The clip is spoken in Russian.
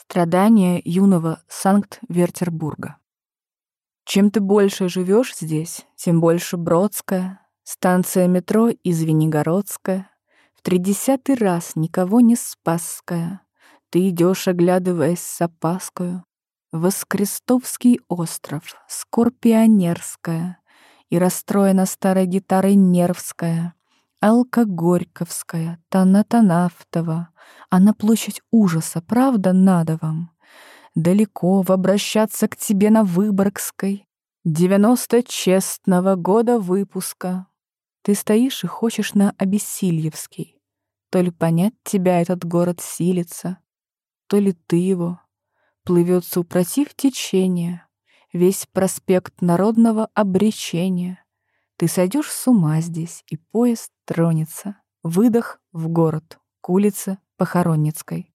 Страдания юного Санкт-Вертербурга. Чем ты больше живешь здесь, тем больше Бродская, станция метро и Звенигородская, в тридесятый раз никого не спасская. Ты идешь, оглядываясь с опаскою, Воскрестовский остров, Скорпионерская, И расстроена старой гитарой Нервская, Алкогорьковская, Танатанафтова, А на площадь ужаса, правда, надо вам? Далеко в обращаться к тебе на Выборгской, Девяносто честного года выпуска. Ты стоишь и хочешь на Обессильевский. То ли понять тебя этот город силится, То ли ты его. Плывет супротив течения Весь проспект народного обречения. Ты сойдешь с ума здесь, и поезд тронется. Выдох в город, к улице Похоронницкой.